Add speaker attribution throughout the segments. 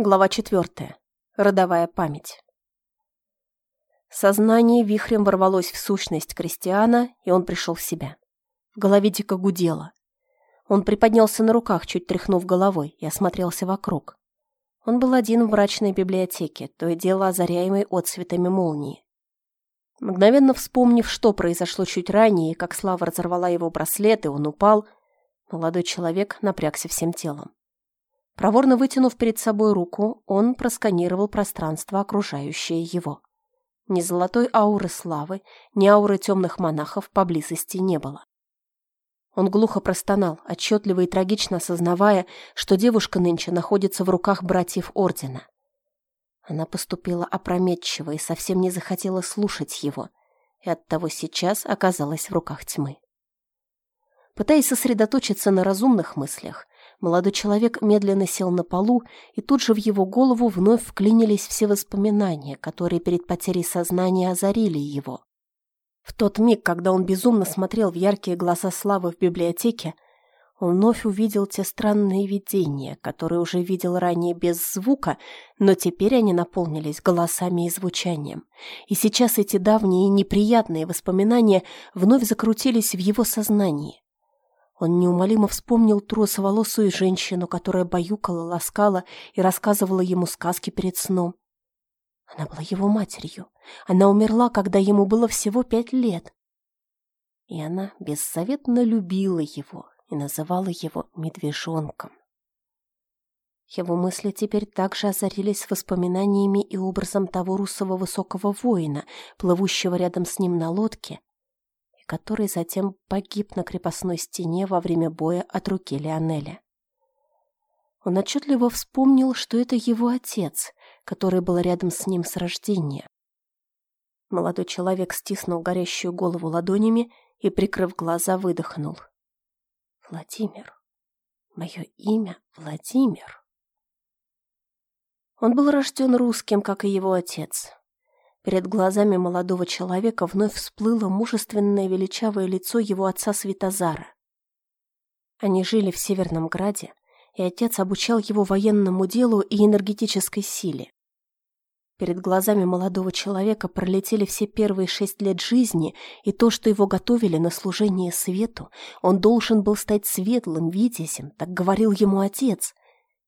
Speaker 1: Глава четвертая. Родовая память. Сознание вихрем ворвалось в сущность Кристиана, и он пришел в себя. В голове дико гудело. Он приподнялся на руках, чуть тряхнув головой, и осмотрелся вокруг. Он был один в мрачной библиотеке, то и дело озаряемой отцветами молнии. Мгновенно вспомнив, что произошло чуть ранее, как Слава разорвала его браслет, и он упал, молодой человек напрягся всем телом. Проворно вытянув перед собой руку, он просканировал пространство, окружающее его. Ни золотой ауры славы, ни ауры темных монахов поблизости не было. Он глухо простонал, отчетливо и трагично осознавая, что девушка нынче находится в руках братьев Ордена. Она поступила опрометчиво и совсем не захотела слушать его, и оттого сейчас оказалась в руках тьмы. Пытаясь сосредоточиться на разумных мыслях, Молодой человек медленно сел на полу, и тут же в его голову вновь вклинились все воспоминания, которые перед потерей сознания озарили его. В тот миг, когда он безумно смотрел в яркие глаза Славы в библиотеке, он вновь увидел те странные видения, которые уже видел ранее без звука, но теперь они наполнились голосами и звучанием. И сейчас эти давние неприятные воспоминания вновь закрутились в его сознании. Он неумолимо вспомнил тросоволосую женщину, которая баюкала, ласкала и рассказывала ему сказки перед сном. Она была его матерью. Она умерла, когда ему было всего пять лет. И она бессоветно любила его и называла его медвежонком. Его мысли теперь также озарились воспоминаниями и образом того русого высокого воина, плывущего рядом с ним на лодке, который затем погиб на крепостной стене во время боя от руки Лионеля. Он отчетливо вспомнил, что это его отец, который был рядом с ним с рождения. Молодой человек стиснул горящую голову ладонями и, прикрыв глаза, выдохнул. «Владимир. Мое имя Владимир». Он был рожден русским, как и его отец. Перед глазами молодого человека вновь всплыло мужественное величавое лицо его отца Светозара. Они жили в Северном Граде, и отец обучал его военному делу и энергетической силе. Перед глазами молодого человека пролетели все первые шесть лет жизни, и то, что его готовили на служение свету, он должен был стать светлым витязем, так говорил ему отец,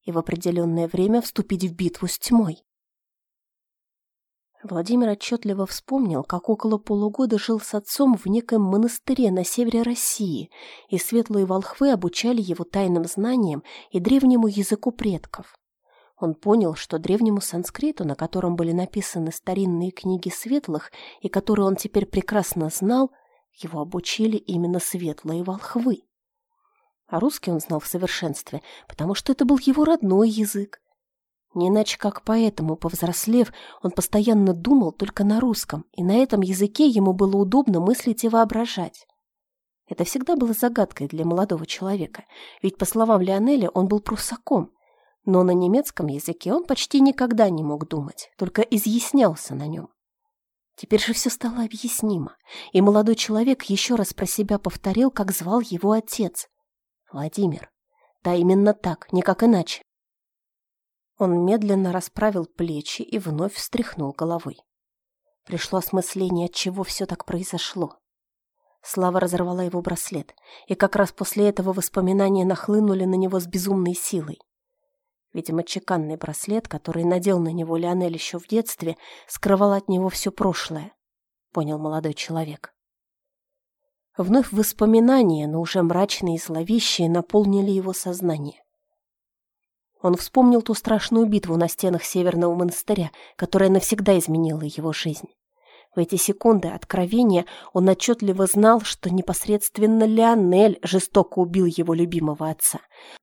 Speaker 1: и в определенное время вступить в битву с тьмой. Владимир отчетливо вспомнил, как около полугода жил с отцом в неком монастыре на севере России, и светлые волхвы обучали его тайным знаниям и древнему языку предков. Он понял, что древнему санскриту, на котором были написаны старинные книги светлых, и которые он теперь прекрасно знал, его обучили именно светлые волхвы. А русский он знал в совершенстве, потому что это был его родной язык, не иначе как поэтому, повзрослев, он постоянно думал только на русском, и на этом языке ему было удобно мыслить и воображать. Это всегда было загадкой для молодого человека, ведь, по словам Лионеля, он был прусаком, но на немецком языке он почти никогда не мог думать, только изъяснялся на нем. Теперь же все стало объяснимо, и молодой человек еще раз про себя повторил, как звал его отец. Владимир. Да, именно так, никак иначе. Он медленно расправил плечи и вновь встряхнул головой. Пришло осмысление, от чего все так произошло. Слава разорвала его браслет, и как раз после этого воспоминания нахлынули на него с безумной силой. Видимо, чеканный браслет, который надел на него Леонель еще в детстве, скрывал от него все прошлое, понял молодой человек. Вновь воспоминания, но уже мрачные и зловещие, наполнили его сознание. Он вспомнил ту страшную битву на стенах Северного монастыря, которая навсегда изменила его жизнь. В эти секунды откровения он отчетливо знал, что непосредственно Леонель жестоко убил его любимого отца.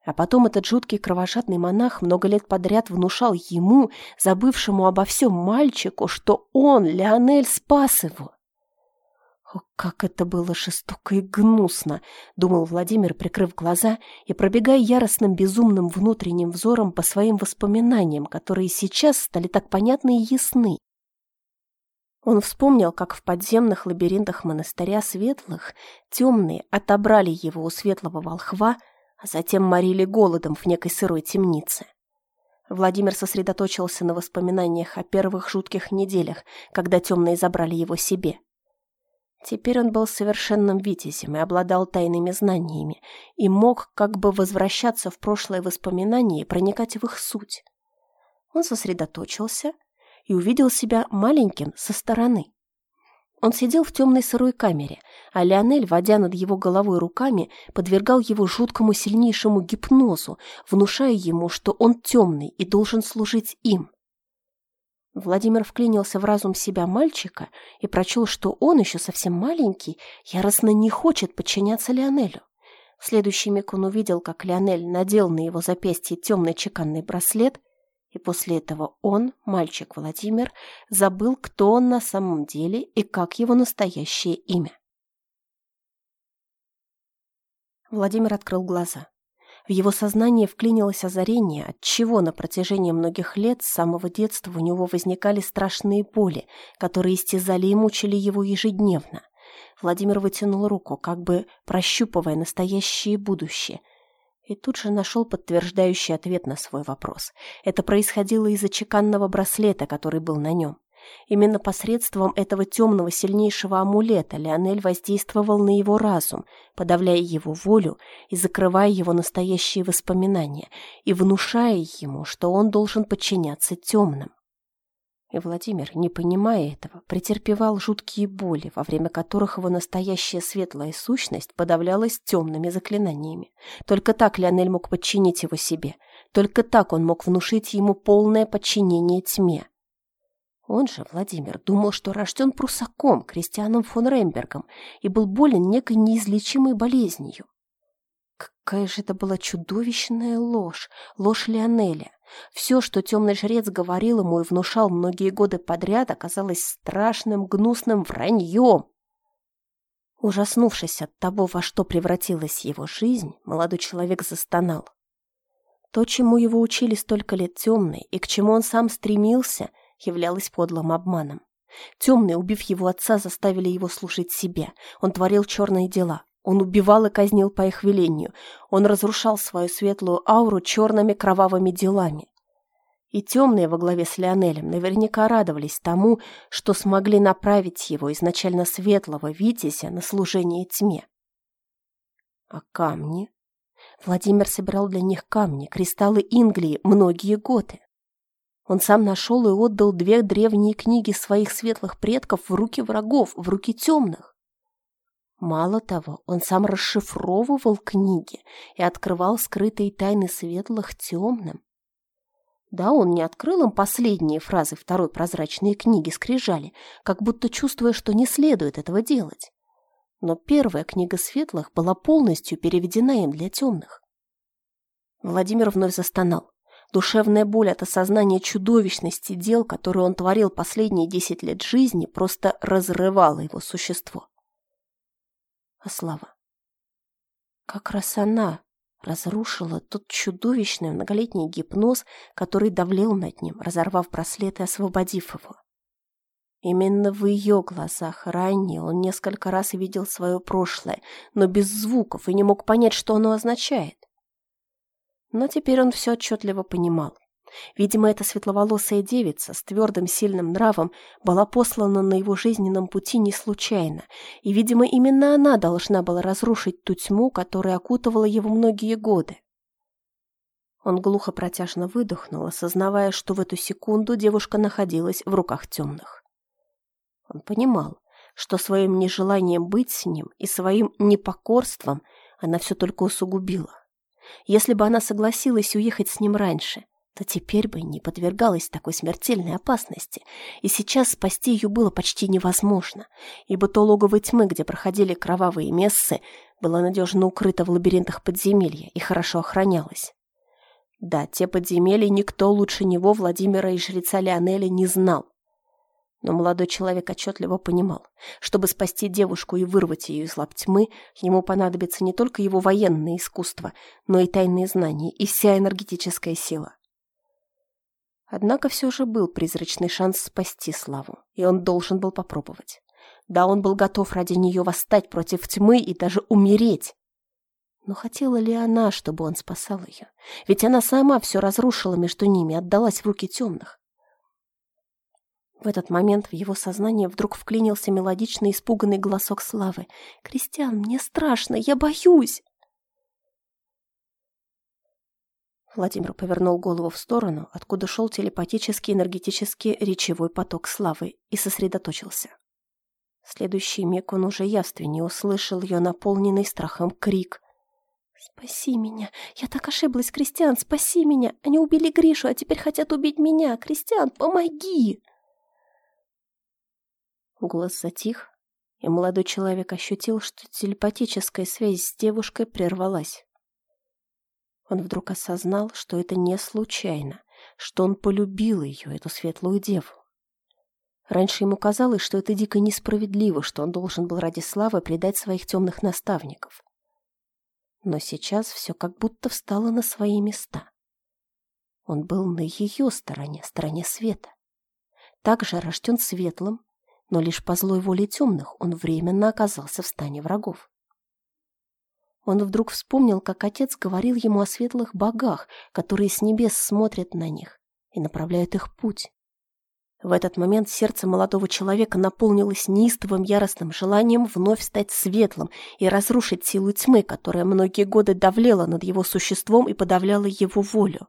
Speaker 1: А потом этот жуткий кровожадный монах много лет подряд внушал ему, забывшему обо всем мальчику, что он, Леонель, спас его. «О, как это было жестоко и гнусно!» — думал Владимир, прикрыв глаза и пробегая яростным безумным внутренним взором по своим воспоминаниям, которые сейчас стали так понятны и ясны. Он вспомнил, как в подземных лабиринтах монастыря светлых темные отобрали его у светлого волхва, а затем морили голодом в некой сырой темнице. Владимир сосредоточился на воспоминаниях о первых жутких неделях, когда темные забрали его себе. Теперь он был совершенным витязем и обладал тайными знаниями, и мог как бы возвращаться в прошлое воспоминания и проникать в их суть. Он сосредоточился и увидел себя маленьким со стороны. Он сидел в темной сырой камере, а Леонель, водя над его головой руками, подвергал его жуткому сильнейшему гипнозу, внушая ему, что он темный и должен служить им. Владимир вклинился в разум себя мальчика и прочел, что он еще совсем маленький, яростно не хочет подчиняться Леонелю. В следующий миг он увидел, как Леонель надел на его запястье темный чеканный браслет и после этого он, мальчик Владимир, забыл, кто он на самом деле и как его настоящее имя. Владимир открыл глаза. В его сознание вклинилось озарение, от чего на протяжении многих лет с самого детства у него возникали страшные боли, которые истязали и мучили его ежедневно. Владимир вытянул руку, как бы прощупывая настоящее будущее – и тут же нашел подтверждающий ответ на свой вопрос. Это происходило из-за чеканного браслета, который был на нем. Именно посредством этого темного сильнейшего амулета Леонель воздействовал на его разум, подавляя его волю и закрывая его настоящие воспоминания, и внушая ему, что он должен подчиняться темным. И Владимир, не понимая этого, претерпевал жуткие боли, во время которых его настоящая светлая сущность подавлялась темными заклинаниями. Только так Леонель мог подчинить его себе. Только так он мог внушить ему полное подчинение тьме. Он же, Владимир, думал, что рожден прусаком, крестьяном фон Рембергом, и был болен некой неизлечимой болезнью. Какая же это была чудовищная ложь, ложь Леонеля. Все, что темный жрец говорил ему и внушал многие годы подряд, оказалось страшным, гнусным враньем. Ужаснувшись от того, во что превратилась его жизнь, молодой человек застонал. То, чему его учили столько лет темные, и к чему он сам стремился, являлось подлым обманом. Темные, убив его отца, заставили его служить себе. Он творил черные дела. Он убивал и казнил по их велению. Он разрушал свою светлую ауру черными кровавыми делами. И темные во главе с Леонелем наверняка радовались тому, что смогли направить его изначально светлого Витязя на служение тьме. А камни? Владимир собирал для них камни, кристаллы Инглии многие годы. Он сам нашел и отдал две древние книги своих светлых предков в руки врагов, в руки темных. Мало того, он сам расшифровывал книги и открывал скрытые тайны светлых темным. Да, он не открыл им последние фразы второй прозрачной книги «Скрижали», как будто чувствуя, что не следует этого делать. Но первая книга светлых была полностью переведена им для темных. Владимир вновь застонал. Душевная боль от осознания чудовищности дел, которые он творил последние десять лет жизни, просто разрывала его существо а Слава. Как раз она разрушила тот чудовищный многолетний гипноз, который давлел над ним, разорвав браслет и освободив его. Именно в ее глазах ранее он несколько раз видел свое прошлое, но без звуков и не мог понять, что оно означает. Но теперь он все отчетливо понимал. Видимо, эта светловолосая девица с твердым сильным нравом была послана на его жизненном пути не случайно, и, видимо, именно она должна была разрушить ту тьму, которая окутывала его многие годы. Он глухо протяжно выдохнул, осознавая, что в эту секунду девушка находилась в руках темных. Он понимал, что своим нежеланием быть с ним и своим непокорством она все только усугубила. Если бы она согласилась уехать с ним раньше – то теперь бы не подвергалась такой смертельной опасности, и сейчас спасти ее было почти невозможно, ибо то логово тьмы, где проходили кровавые мессы, было надежно укрыто в лабиринтах подземелья и хорошо охранялось. Да, те подземелья никто лучше него, Владимира и жреца Леонеля, не знал. Но молодой человек отчетливо понимал, чтобы спасти девушку и вырвать ее из лап тьмы, ему понадобится не только его военное искусство, но и тайные знания и вся энергетическая сила. Однако все же был призрачный шанс спасти Славу, и он должен был попробовать. Да, он был готов ради нее восстать против тьмы и даже умереть. Но хотела ли она, чтобы он спасал ее? Ведь она сама все разрушила между ними, отдалась в руки темных. В этот момент в его сознание вдруг вклинился мелодичный испуганный голосок Славы. «Кристиан, мне страшно, я боюсь!» Владимир повернул голову в сторону, откуда шел телепатический энергетический речевой поток Славы, и сосредоточился. В следующий миг он уже явственнее услышал ее наполненный страхом крик. «Спаси меня! Я так ошиблась, Кристиан! Спаси меня! Они убили Гришу, а теперь хотят убить меня! Кристиан, помоги!» Голос затих, и молодой человек ощутил, что телепатическая связь с девушкой прервалась. Он вдруг осознал, что это не случайно, что он полюбил ее, эту светлую деву. Раньше ему казалось, что это дико несправедливо, что он должен был ради славы предать своих темных наставников. Но сейчас все как будто встало на свои места. Он был на ее стороне, стороне света. Также рожден светлым, но лишь по злой воле темных он временно оказался в стане врагов. Он вдруг вспомнил, как отец говорил ему о светлых богах, которые с небес смотрят на них и направляют их путь. В этот момент сердце молодого человека наполнилось неистовым яростным желанием вновь стать светлым и разрушить силу тьмы, которая многие годы давлела над его существом и подавляла его волю.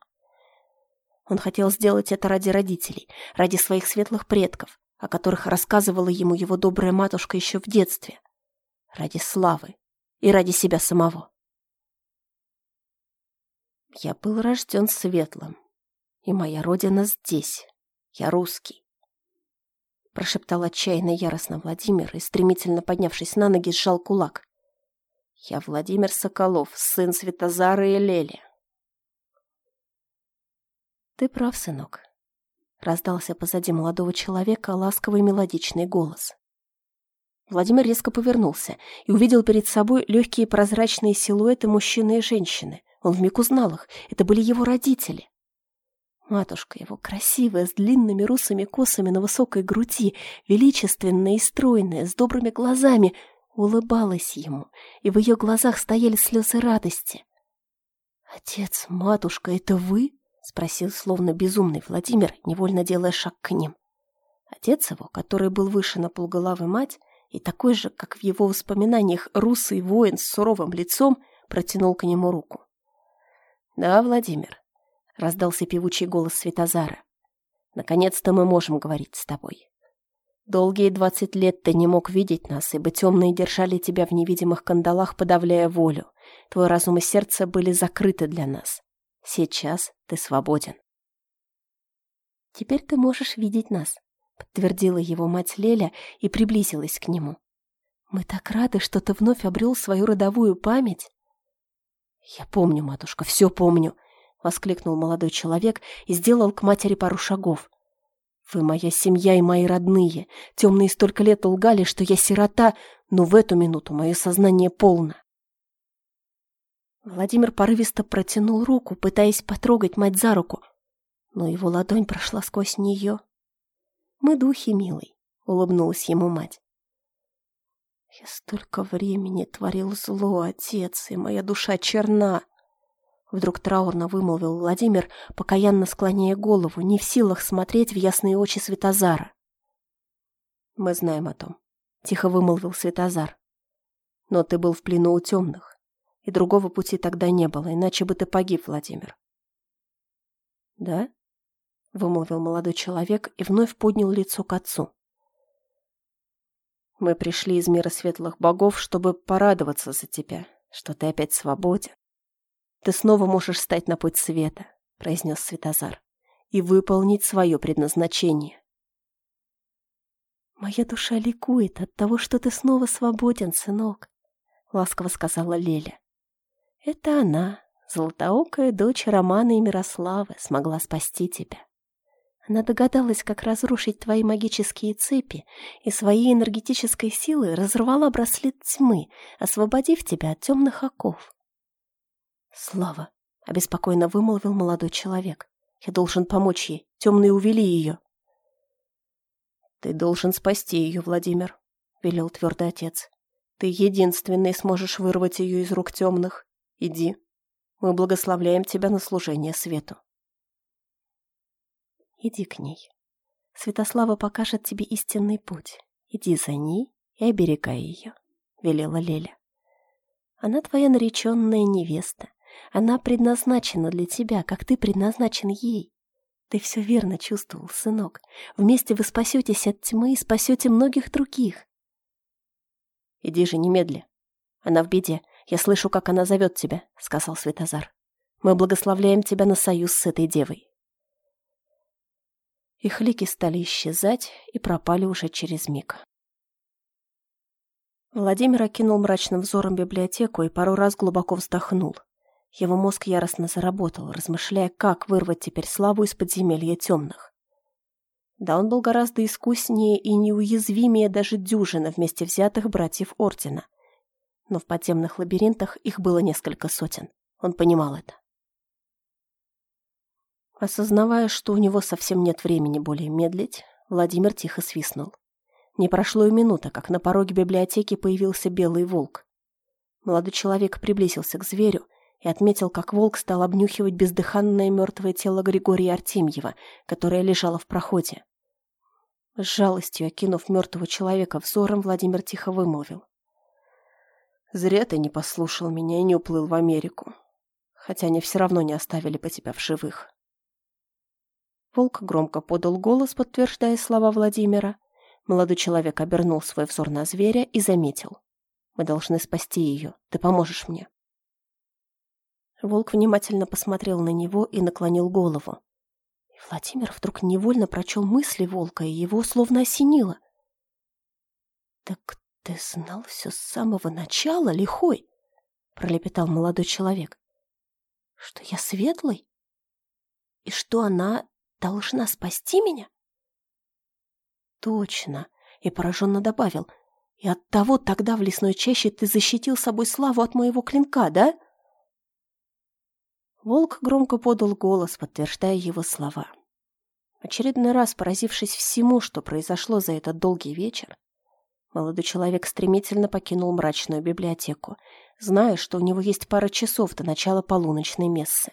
Speaker 1: Он хотел сделать это ради родителей, ради своих светлых предков, о которых рассказывала ему его добрая матушка еще в детстве, ради славы и ради себя самого. Я был рожден светлым, и моя родина здесь. Я русский. Прошептал отчаянно яростно Владимир и, стремительно поднявшись на ноги, сжал кулак. Я Владимир Соколов, сын Светозара и Лели. Ты прав, сынок. Раздался позади молодого человека ласковый мелодичный голос. Владимир резко повернулся и увидел перед собой легкие прозрачные силуэты мужчины и женщины. Он вмиг узнал их. Это были его родители. Матушка его, красивая, с длинными русыми косами на высокой груди, величественная и стройная, с добрыми глазами, улыбалась ему, и в ее глазах стояли слезы радости. «Отец, матушка, это вы?» — спросил словно безумный Владимир, невольно делая шаг к ним. Отец его, который был выше на полголовы мать, и такой же, как в его воспоминаниях, русый воин с суровым лицом, протянул к нему руку. «Да, Владимир, раздался певучий голос Светозара. Наконец-то мы можем говорить с тобой. Долгие двадцать лет ты не мог видеть нас, ибо темные держали тебя в невидимых кандалах, подавляя волю. Твой разум и сердце были закрыты для нас. Сейчас ты свободен. Теперь ты можешь видеть нас, подтвердила его мать Леля и приблизилась к нему. Мы так рады, что ты вновь обрел свою родовую память. Я помню, матушка, все помню, — воскликнул молодой человек и сделал к матери пару шагов. «Вы моя семья и мои родные. Темные столько лет лгали, что я сирота, но в эту минуту мое сознание полно». Владимир порывисто протянул руку, пытаясь потрогать мать за руку, но его ладонь прошла сквозь нее. «Мы духи, милый», — улыбнулась ему мать. «Я столько времени творил зло, отец, и моя душа черна», Вдруг траурно вымолвил Владимир, покаянно склоняя голову, не в силах смотреть в ясные очи Светозара. «Мы знаем о том», — тихо вымолвил Светозар. «Но ты был в плену у темных, и другого пути тогда не было, иначе бы ты погиб, Владимир». «Да?» — вымолвил молодой человек и вновь поднял лицо к отцу. «Мы пришли из мира светлых богов, чтобы порадоваться за тебя, что ты опять свободен, «Ты снова можешь стать на путь света», — произнес Светозар, «и выполнить свое предназначение». «Моя душа ликует от того, что ты снова свободен, сынок», — ласково сказала Леля. «Это она, золотоокая дочь Романа и Мирославы, смогла спасти тебя. Она догадалась, как разрушить твои магические цепи, и своей энергетической силой разорвала браслет тьмы, освободив тебя от темных оков. «Слава!» — обеспокоенно вымолвил молодой человек. «Я должен помочь ей. Темные увели ее». «Ты должен спасти ее, Владимир», — велел твердый отец. «Ты единственный сможешь вырвать ее из рук темных, Иди. Мы благословляем тебя на служение свету. Иди к ней. Святослава покажет тебе истинный путь. Иди за ней и оберегай ее, — велела Леля. Она твоя нареченная невеста. Она предназначена для тебя, как ты предназначен ей. Ты все верно чувствовал, сынок. Вместе вы спасетесь от тьмы и спасете многих других. Иди же немедля. Она в беде. Я слышу, как она зовет тебя, — сказал Светозар. Мы благословляем тебя на союз с этой девой. Их лики стали исчезать и пропали уже через миг. Владимир окинул мрачным взором библиотеку и пару раз глубоко вздохнул. Его мозг яростно заработал, размышляя, как вырвать теперь славу из подземелья темных. Да, он был гораздо искуснее и неуязвимее даже дюжины вместе взятых братьев Ордена. Но в подземных лабиринтах их было несколько сотен. Он понимал это. Осознавая, что у него совсем нет времени более медлить, Владимир тихо свистнул. Не прошло и минута, как на пороге библиотеки появился белый волк. Молодой человек приблизился к зверю и отметил, как волк стал обнюхивать бездыханное мертвое тело Григория Артемьева, которое лежало в проходе. С жалостью окинув мертвого человека взором, Владимир тихо вымолвил. «Зря ты не послушал меня и не уплыл в Америку, хотя они все равно не оставили бы тебя в живых». Волк громко подал голос, подтверждая слова Владимира. Молодой человек обернул свой взор на зверя и заметил. «Мы должны спасти ее. Ты поможешь мне». Волк внимательно посмотрел на него и наклонил голову. И Владимир вдруг невольно прочел мысли волка, и его словно осенило. «Так ты знал все с самого начала, лихой?» — пролепетал молодой человек. «Что я светлый? И что она должна спасти меня? Точно. И пораженно добавил. И оттого тогда в лесной чаще ты защитил собой славу от моего клинка, да? Волк громко подал голос, подтверждая его слова. Очередной раз поразившись всему, что произошло за этот долгий вечер, молодой человек стремительно покинул мрачную библиотеку, зная, что у него есть пара часов до начала полуночной мессы.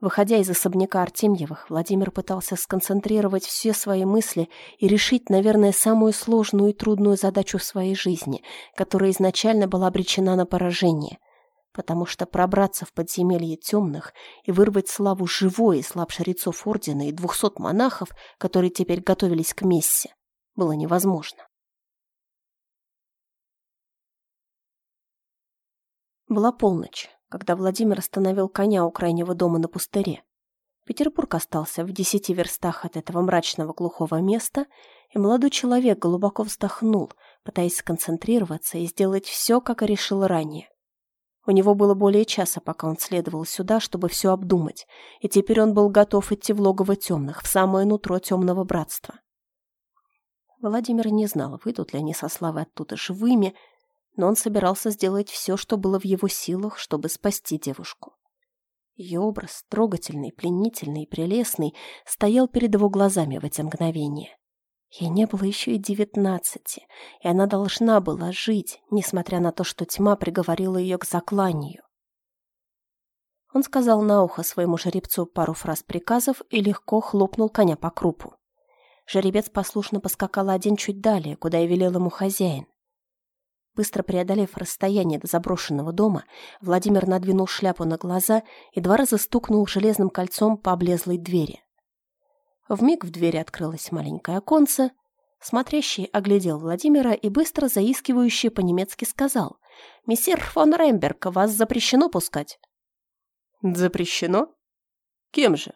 Speaker 1: Выходя из особняка Артемьевых, Владимир пытался сконцентрировать все свои мысли и решить, наверное, самую сложную и трудную задачу в своей жизни, которая изначально была обречена на поражение. Потому что пробраться в подземелье темных и вырвать славу живой из лап жрецов Ордена и двухсот монахов, которые теперь готовились к мессе, было невозможно. Была полночь когда Владимир остановил коня у крайнего дома на пустыре. Петербург остался в десяти верстах от этого мрачного глухого места, и молодой человек глубоко вздохнул, пытаясь сконцентрироваться и сделать все, как и решил ранее. У него было более часа, пока он следовал сюда, чтобы все обдумать, и теперь он был готов идти в логово темных, в самое нутро темного братства. Владимир не знал, выйдут ли они со Славой оттуда живыми, но он собирался сделать все, что было в его силах, чтобы спасти девушку. Ее образ, трогательный, пленительный прелестный, стоял перед его глазами в эти мгновения. Ей не было еще и девятнадцати, и она должна была жить, несмотря на то, что тьма приговорила ее к закланию. Он сказал на ухо своему жеребцу пару фраз приказов и легко хлопнул коня по крупу. Жеребец послушно поскакал один чуть далее, куда и велел ему хозяин. Быстро преодолев расстояние до заброшенного дома, Владимир надвинул шляпу на глаза и два раза стукнул железным кольцом по облезлой двери. Вмиг в двери открылось маленькое оконце. Смотрящий оглядел Владимира и быстро заискивающий по-немецки сказал «Мессир фон Ремберг, вас запрещено пускать».
Speaker 2: «Запрещено? Кем же?»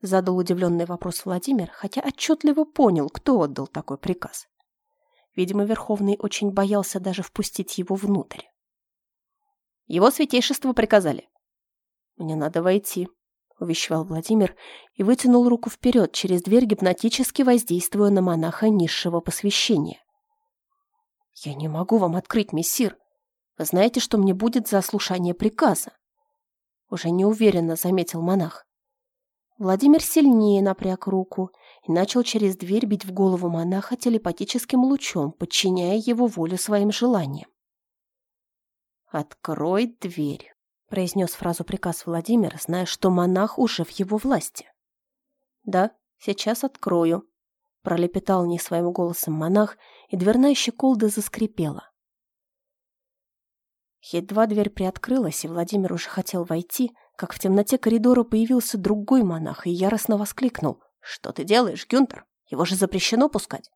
Speaker 1: Задал удивленный вопрос Владимир, хотя отчетливо понял, кто отдал такой приказ. Видимо, Верховный очень боялся даже впустить его внутрь.
Speaker 2: Его святейшество приказали.
Speaker 1: «Мне надо войти», — увещевал Владимир и вытянул руку вперед через дверь, гипнотически воздействуя на монаха низшего посвящения. «Я не могу вам открыть, мессир. Вы знаете, что мне будет за ослушание приказа?» Уже неуверенно заметил монах. Владимир сильнее напряг руку и начал через дверь бить в голову монаха телепатическим лучом, подчиняя его волю своим желаниям. «Открой дверь», — произнес фразу приказ Владимир, зная, что монах уже в его власти. «Да, сейчас открою», — пролепетал не своим голосом монах, и дверная щеколда заскрипела. Едва дверь приоткрылась, и Владимир уже хотел войти, как в темноте коридора появился другой монах и яростно воскликнул. «Что ты делаешь, Гюнтер? Его же запрещено пускать!»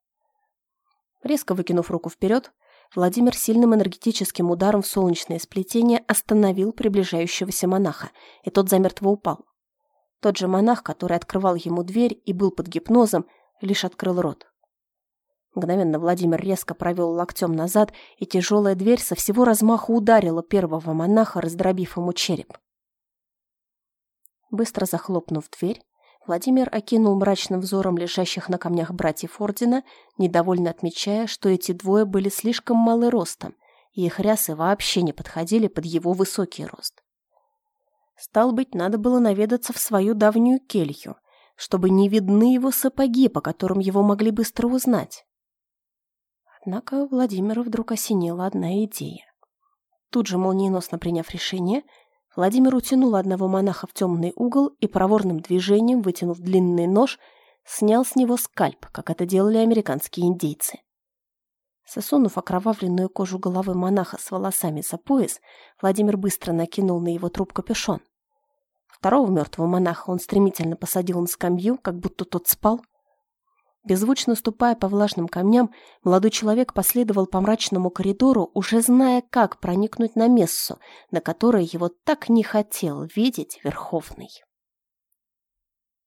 Speaker 1: Резко выкинув руку вперед, Владимир сильным энергетическим ударом в солнечное сплетение остановил приближающегося монаха, и тот замертво упал. Тот же монах, который открывал ему дверь и был под гипнозом, лишь открыл рот. Мгновенно Владимир резко провел локтем назад, и тяжелая дверь со всего размаху ударила первого монаха, раздробив ему череп. Быстро захлопнув дверь, Владимир окинул мрачным взором лежащих на камнях братьев Ордена, недовольно отмечая, что эти двое были слишком малы ростом, и их рясы вообще не подходили под его высокий рост. Стал быть, надо было наведаться в свою давнюю келью, чтобы не видны его сапоги, по которым его могли быстро узнать. Однако Владимира вдруг осенила одна идея. Тут же, молниеносно приняв решение, Владимир утянул одного монаха в темный угол и проворным движением, вытянув длинный нож, снял с него скальп, как это делали американские индейцы. Сосунув окровавленную кожу головы монаха с волосами за пояс, Владимир быстро накинул на его труп капюшон. Второго мертвого монаха он стремительно посадил на скамью, как будто тот спал. Беззвучно ступая по влажным камням, молодой человек последовал по мрачному коридору, уже зная, как проникнуть на мессу, на которой его так не хотел видеть Верховный.